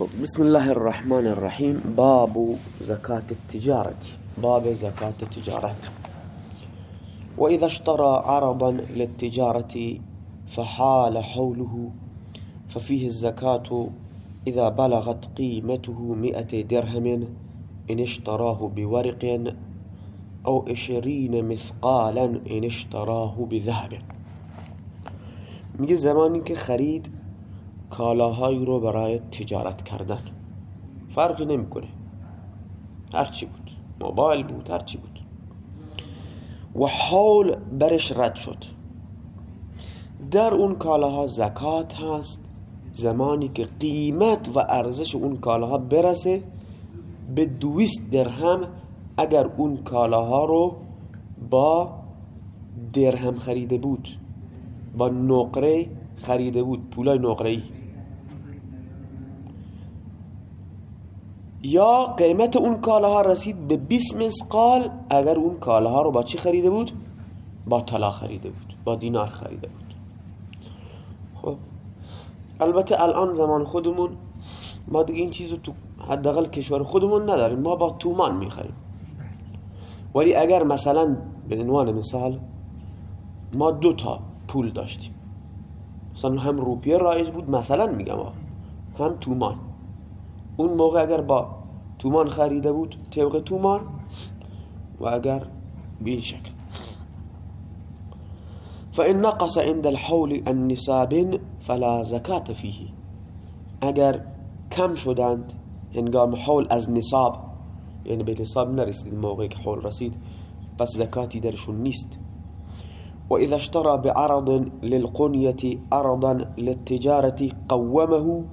خب بسم الله الرحمن الرحیم باب زکات التجارة. باب زکات تجارت و اذا اشترى عرضا للتجارة فحال حوله ففيه الزكاة إذا بلغت قيمته مئة درهم إن اشتراه بورق أو عشرين مثقالا إن اشتراه بذهب. میگه زمانی که خرید کالاهایی رو برای تجارت کردن. فرقی نمی‌کنه. هرچی بود. موبایل بود هرچی بود. و حول برش رد شد. در اون کالاها زکات هست. زمانی که قیمت و ارزش اون کالاها برسه به دویست درهم اگر اون کالاها رو با درهم خریده بود. با نقره خریده بود. پولای نقره ای یا قیمت اون کالاها رسید به 20 مسقال اگر اون کالاها رو با چی خریده بود؟ با طلا خریده بود با دینار خریده بود. خب البته الان زمان خودمون ما دیگه این چیزو تو حداقل کشور خودمون نداریم ما با تومان می‌خریم. ولی اگر مثلا به عنوان مثال ما دو تا پول داشتیم. مثلا هم روپیه رایج بود مثلا میگم هم تومان. اون موقع اگر با تومان خریده بود طبق تومان و اگر به این شکل. فإن نقص عند الحول النصاب فلا زکات فيه اگر کم شدند هنگام حول از نصاب یعنی به نصاب نرسید موقعی که حول رسید پس زکاتی درشون نیست. و اذا اشترى بعرض للقنية عرضا للتجارة قومه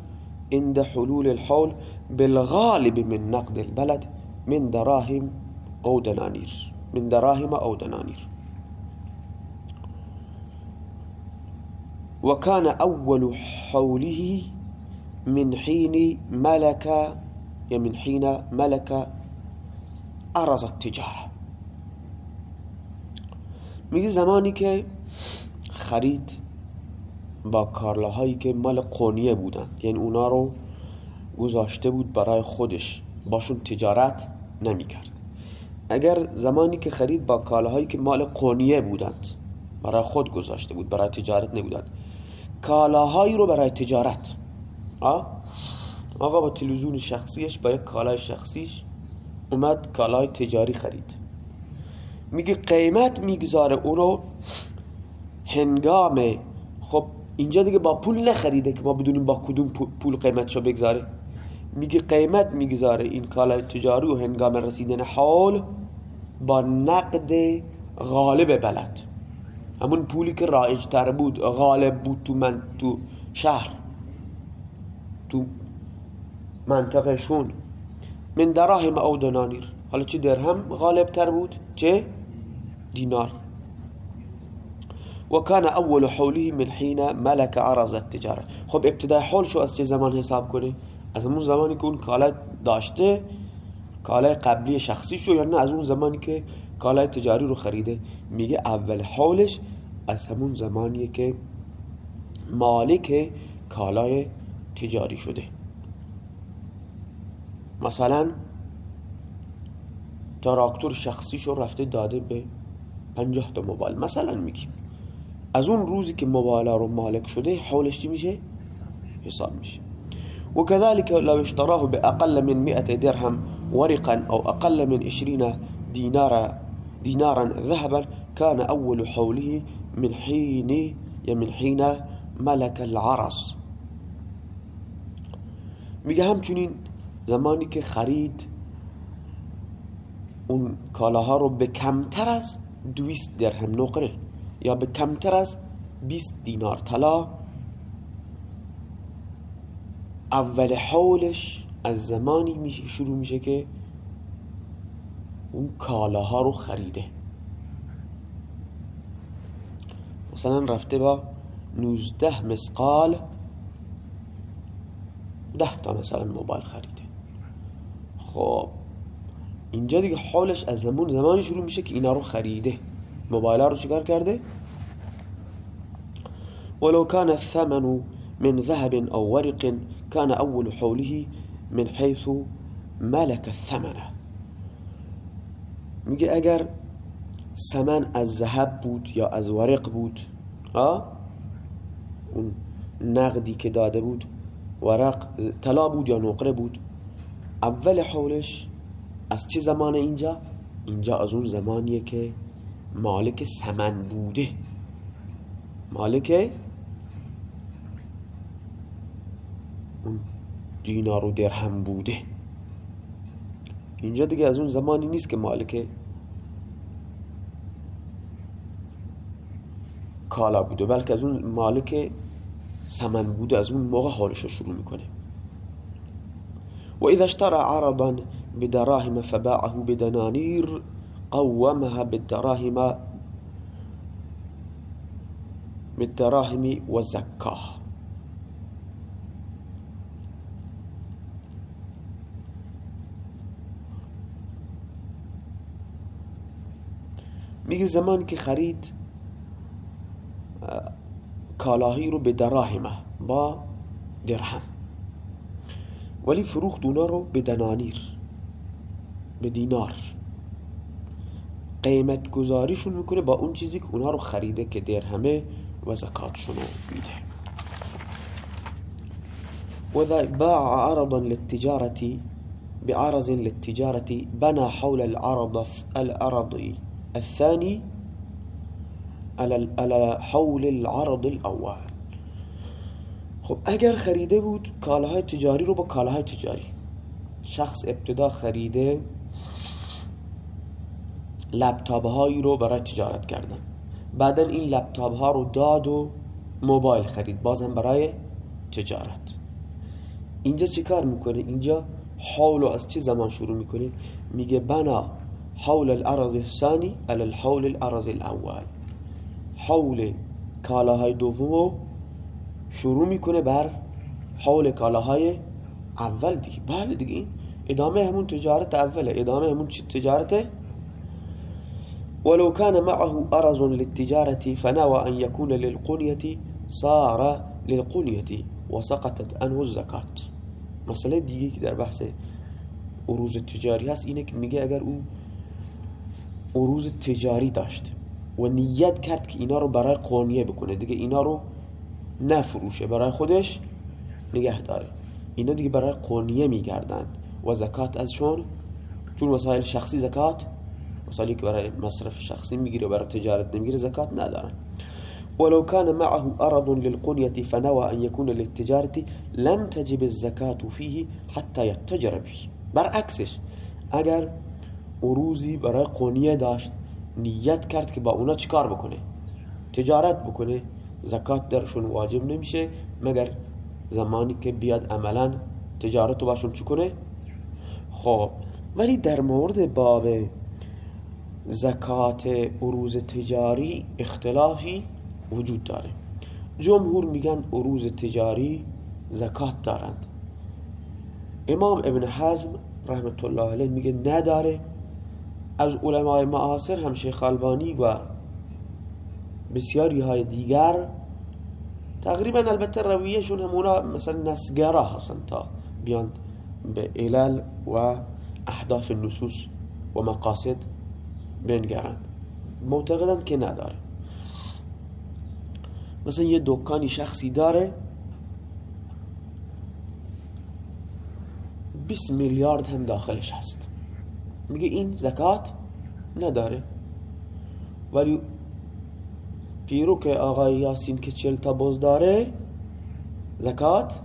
عند حلول الحول بالغالب من نقد البلد من دراهم أو دنانير من دراهم أو دنانير. وكان أول حوله من حين ملك يا من حين ملك أرز التجارة. میگه زمانی که خرید با کارلاهایی که مال قونیه بودن یعنی اونا رو گذاشته بود برای خودش. باشون تجارت نمی‌کرد. اگر زمانی که خرید با کالاهایی که مال قونیه بودند برای خود گذاشته بود برای تجارت نبودند کالاهایی رو برای تجارت. آقا با تلویزیون شخصیش با یک کالای شخصیش اومد کالای تجاری خرید. میگه قیمت می‌گذاره اونو هنگام. خب اینجا دیگه با پول نخریده که ما بدونیم با کدوم پول قیمتشو بگذاره. میگه قیمت می‌گذاره این کالای تجاری و هنگام رسیدن حال با نقد غالب بلد. همون پولی که رایج تر بود غالب بود تو من تو شهر تو منطقه شون. من دراهم او دنانیر. حالا چه درهم غالب تر بود؟ چه؟ دینار. و کان اول حوله من حين ملك عرض التجاره خب ابتدای حول شو از چه زمان حساب کنی؟ از اون زمانی که اون کالا داشته کالای قبلی شخصی شو یا نه از اون زمانی که کالای تجاری رو خریده. میگه اول حولش از همون زمانیه که مالک کالای تجاری شده. مثلا تراکتور شخصی شو رفته داده به پنجاه تا موبایل. مثلا میگیم از اون روزی که موبایل رو مالک شده حولش چی میشه؟ حساب میشه. وكذلك لو اشتراه بأقل من مئة درهم ورقا أو أقل من عشرين دينارا دينارا ذهبا كان أول حوله من حين من حين ملك العرس. میگه همچنین زمانی که خرید اون کالاها رو به کمتر از دویست درهم نقره یا به کمتر از 20 دینار طلا اول حولش از زمانی میشه شروع میشه که اون کالاها رو خریده. مثلا رفته با 19 مسقال ده تا مثلا موبایل خریده. خب اینجا دیگه حالش از همون زمانی شروع میشه که اینا رو خریده. موبایل رو چیکار کرده؟ ولو كان الثمن من ذهب او ورق كان أول حوله من حيث ملك الثمنه میگه اگر سمن از ذهب بود یا از ورق بود آه؟ اون نقدی که داده بود ورق طلا بود یا نقره بود اول حولش از چه زمان اینجا؟ اینجا از اون زمانیه که مالک سمن بوده مالک دینار و درهم بوده. اینجا دیگه از اون زمانی نیست که مالک کالا بوده بلکه از اون مالک سمن بوده از اون موقع حالش رو شروع می‌کنه. و اذا اشترى عرضا بدراهم فباعه بدنانير قومها بالدراهم بالدراهم وزكاه میگه زمانی که خرید کالاهی رو به دراهمه با درهم. ولی فروخت اونا رو به دنانیر به دینار. قیمت گذاریشون می‌کنه با اون چیزی که اونا رو خریده که درهمه و زکاتشون رو میده وإذا باع عرضا للتجارة بعرض للتجارة بنى حول العرض الأرض الثاني على حول العرض الاول خب اگر خریده بود کالاهای تجاری رو با کالاهای تجاری. شخص ابتدا خریده لپتاپ هایی رو برای تجارت کردن بعدا این لپتاپ ها رو داد و موبایل خرید بازم برای تجارت. اینجا چی کار می‌کنه؟ اینجا حول از چه زمان شروع می‌کنه؟ میگه بنا حول الأرض الثاني على الحول الأرض الأول. حول کالاهای دوم شروع میکنه بر حول کالاهای اول دیگه. بله دیگه این ادامه همون تجارت اوله. ادامه همون تجارت. ولو كان معه أرز للتجارة فنوى أن يكون للقنية صار للقنية وسقطت عنه الزكاة. مسئله دیگه که در بحث عروض تجاری هست اینه که میگه اگر أو عروض تجاری داشت و نیت کرد که اینا رو برای قانیه بکنه. دیگه اینا رو نفروشه. برای خودش نگه داره. اینا دیگه برای قانیه میگردند. و زکات ازشون چون؟ وسایل شخصی زکات؟ وسایلی که برای مصرف شخصی می‌گیره برای تجارت نمی‌گیره زکات ندارن. ولو كان معه أرض للقنية فنوى أن يكون للتجارة لم تجب الزكاة فيه حتى يتجر به. برعکسش اگر عروضی برای قونیه داشت نیت کرد که با اونا چیکار بکنه؟ تجارت بکنه. زکات درشون واجب نمیشه مگر زمانی که بیاد عملا تجارت رو باشون چکنه خب ولی در مورد باب زکات عروض تجاری اختلافی وجود داره. جمهور میگن عروض تجاری زکات دارند. امام ابن حزم رحمت الله علیه میگه نداره. از علمای معاصر هم شیخ البانی و بسیاری های دیگر تقریبا البته رویهشون همونا مثلا نسگرا هستن تا بیان به علل و اهداف النصوص و مقاصد بنگرند. معتقدند که نداره. مثلا یه دکانی شخصی داره 20 میلیارد هم داخلش هست. میگه این زکات نداره. ولی پیرو که آقای یاسین که چل تا بز داره زکات؟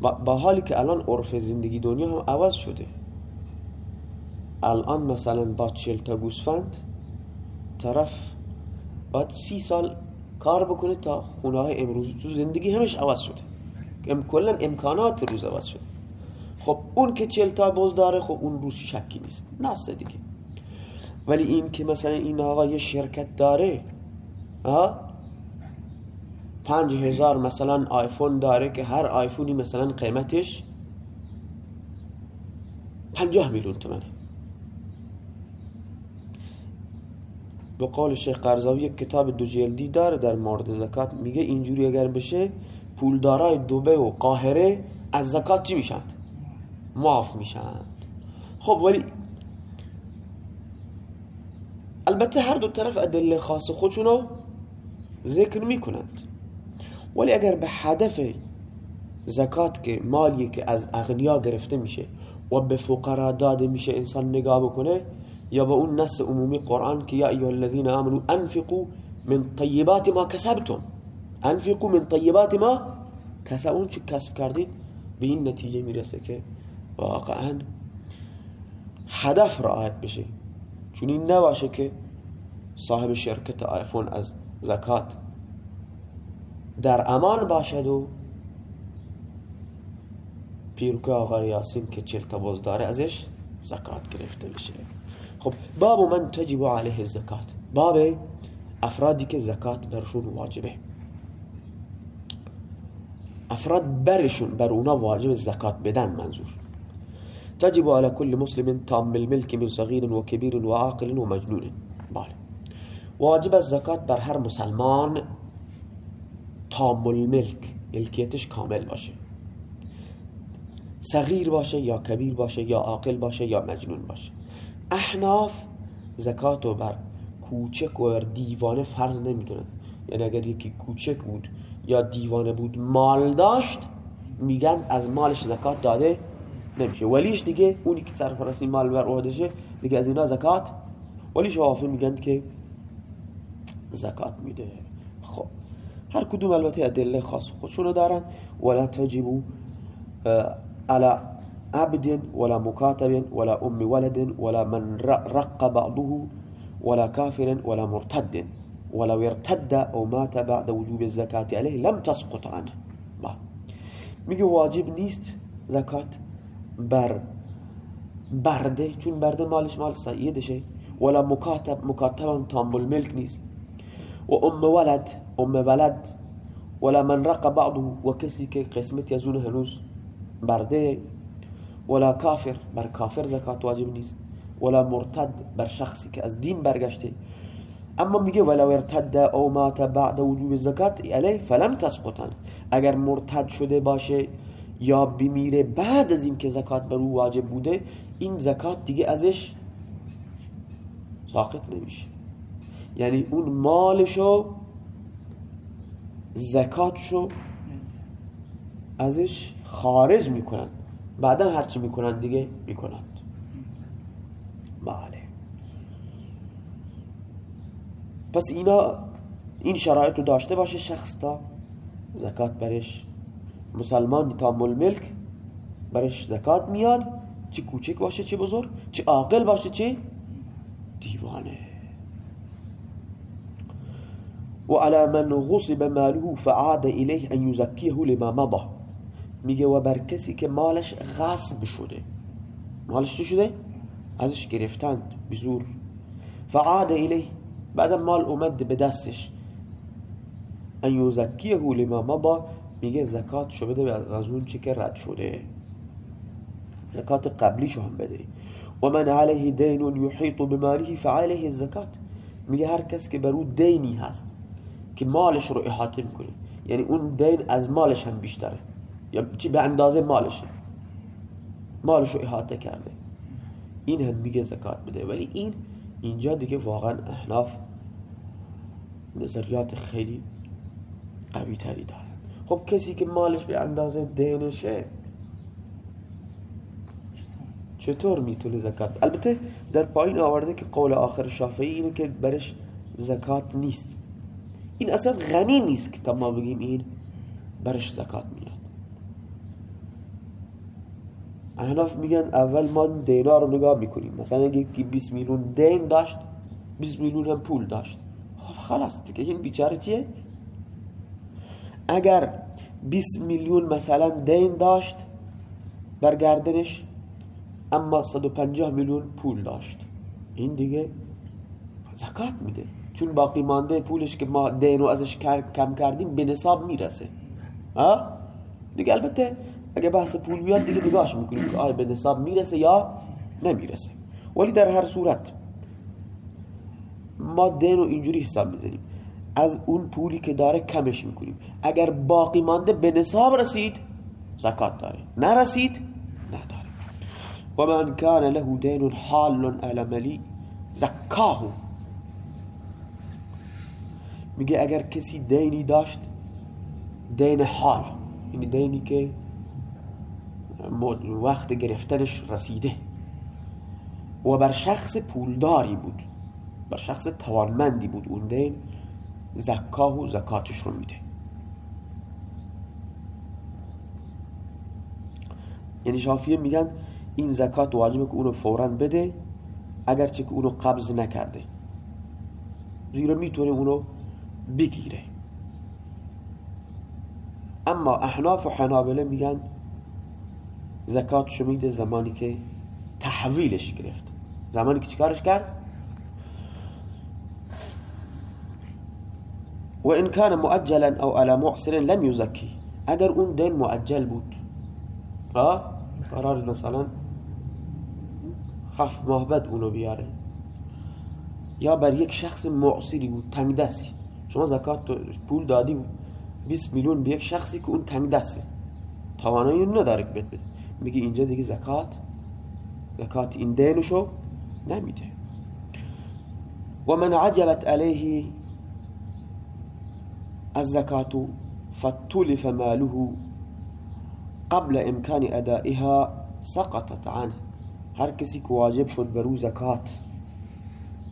با حالی که الان عرف زندگی دنیا هم عوض شده. الان مثلا با چل تا گوسفند طرف باید سی سال کار بکنه تا خونه های امروز تو زندگی همش عوض شده. کلا امکانات روز عوض شده. خب اون که چل تا بز داره خب اون روز شکی نیست. نسته دیگه. ولی این که مثلا این آقا یه شرکت داره ها پنج هزار مثلا آیفون داره که هر آیفونی مثلا قیمتش پنجاه میلیون تومنه. به قول شیخ قرضاوی یک کتاب دو جلدی داره در مورد زکات. میگه اینجوری اگر بشه پولدارای دوبه و قاهره از زکات چی میشند؟ معاف میشند خب ولی البته هر دو طرف ادله خاص خودشونو ذکر می‌کنند. ولی اگر به هدف زکات که مالی که از اغنیا گرفته میشه و به فقرا داده میشه انسان نگاه بکنه یا به اون نص عمومی قرآن که یا ایها الذین آمنوا انفقوا من طیبات ما کسبتم. انفقوا من طیبات ما کسب. اون چه کسب کردید؟ به این نتیجه می‌رسه که واقعا هدف رعایت بشه چون این نباشه که صاحب شرکت آیفون از زکات در امان باشد و پیروک آقای یاسین که چل تا داره ازش زکات گرفته بشه. خب باب من تجب علیه زکات باب افرادی که زکات برشون واجبه. افراد برشون بر اونا واجب زکات بدن منظور. تجب على كل مسلم تام الملك من صغير وكبير وعاقل ومجنون. بله. واجب الزکات بر هر مسلمان تام الملک ملکیتش کامل باشه. صغیر باشه یا کبیر باشه یا عاقل باشه یا مجنون باشه. احناف زکات بر کوچک و دیوانه فرض نمی‌دونن. یعنی اگر یکی کوچک بود یا دیوانه بود مال داشت میگن از مالش زکات داده نمیشه. ولیش دیگه اونی که سرپرستی مال بر عهدشه دیگه از اینا زکات ولیش حافظ میگن که زکات میده. خب. هر کدوم البته ادله خاص خودشونو دارن. ولا تجبو على عبد ولا مكاتب ولا أم ولد ولا من رق بعضه ولا كافر ولا مرتد ولو ارتد أو مات بعد وجوب الزكاة عليه لم تسقط عنه. میگه واجب نیست زکات. بر برده چون برده مالش مال سیدشه. ولا مکاتب مکاتب هم تام الملک نیست. و ام ولد ام ولد. ولا من رق بعضه و کسی که قسمت اون هنوز برده. ولا کافر بر کافر زکات واجب نیست. ولا مرتد بر شخصی که از دین برگشته. اما میگه ولو ارتد او مات بعد وجوب زکات علیه فلم تسقطن. اگر مرتد شده باشه یا بمیره بعد از اینکه زکات بر او واجب بوده این زکات دیگه ازش ساقط نمیشه. یعنی اون مالشو زکاتشو ازش خارج می‌کنن. بعدا هرچی می‌کنن دیگه می‌کنند بله. پس اینا این شرایط رو داشته باشه شخص تا زکات برش مسلمان تام ملک برش زکات میاد چه کوچک باشه چه بزرگ؟ چه عاقل باشه چه دیوانه. وعلى من غصب ماله فعاد إليه أن يزكيه لما مضى. میگه و بر کسی که مالش غصب شده. مالش چی شده؟ ازش گرفتند بزور. فعاد الیه بعد مال اومد به دستش. ان یزکیه لما مضا میگه زکات شو بده از اون چی که رد شده. زکات قبلیشو هم بده. و من علیه دین یحیط بماله فعلیه الزکات. میگه هر کس که برو دینی هست که مالش رو احاطه می‌کنه یعنی اون دین از مالش هم بیشتره. یا چی به اندازه مالشه. مالش رو احاطه کرده. این هم میگه زکات بده. ولی این اینجا دیگه واقعا احناف نظریات خیلی قوی تری دارن خب کسی که مالش به اندازه دینشه چطور می‌تونه زکات؟ البته در پایین آورده که قول آخر شافعی اینه که برش زکات نیست. این اصلا غنی نیست که ما بگیم این برش زکات میاد. احناف میگن اول ما دینا رو نگاه می‌کنیم. مثلا اگه 20 میلیون دین داشت 20 میلیون هم پول داشت. خب خلاص دیگه این بیچاره چیه؟ اگر 20 میلیون مثلا دین داشت برگردنش اما 150 میلیون پول داشت. این دیگه زکات میده. چون باقی مانده پولش که ما دین رو ازش کم کردیم به نصاب می‌رسه. دیگه البته اگه بحث پول بیاد دیگه نگاهش می‌کنیم که آیا به نصاب می‌رسه یا نمی‌رسه. ولی در هر صورت ما دین رو اینجوری حساب می‌زنیم. از اون پولی که داره کمش می‌کنیم. اگر باقی مانده به نصاب رسید زکات داره نرسید نداره و من کان له دین حال علملی زکاه. میگه اگر کسی دینی داشت دین حال یعنی دینی که وقت گرفتنش رسیده. و بر شخص پولداری بود بر شخص توانمندی بود اون دین. زکاه و زکاتش رو میده. یعنی شافیه میگن این زکات واجبه که اونو فورا بده اگرچه که اونو قبض نکرده. زیرا می‌تونه اونو بگیره. اما احناف و حنابله میگن زکاتشو میده زمانی که تحویلش گرفت. زمانی که چیکارش کرد؟ و این کان مؤجلا او على معسر لم یزکی اگر اون دین مؤجل بود. قرار مثلا هفت ماه بعد اونو بیاره. یا بر یک شخص معصری بود تنگ دستی شما زکات پول دادی 20 میلیون به یک شخصی که اون تنگ دسته توانایی نداره که بده. میگه اینجا دیگه زکات زکات این دینشو نمیده. و من عجبت علیه الزکات فتلف ماله قبل امکان أدائها سقطت عنه هر کسی که واجب شد برو زکات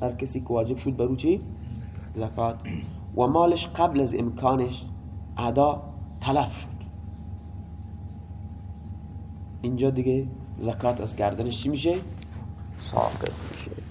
هر کسی که واجب شد برو چی؟ زکات و مالش قبل از امکانش ادا تلف شد اینجا دیگه زکات از گردنش چی میشه؟ ساقط میشه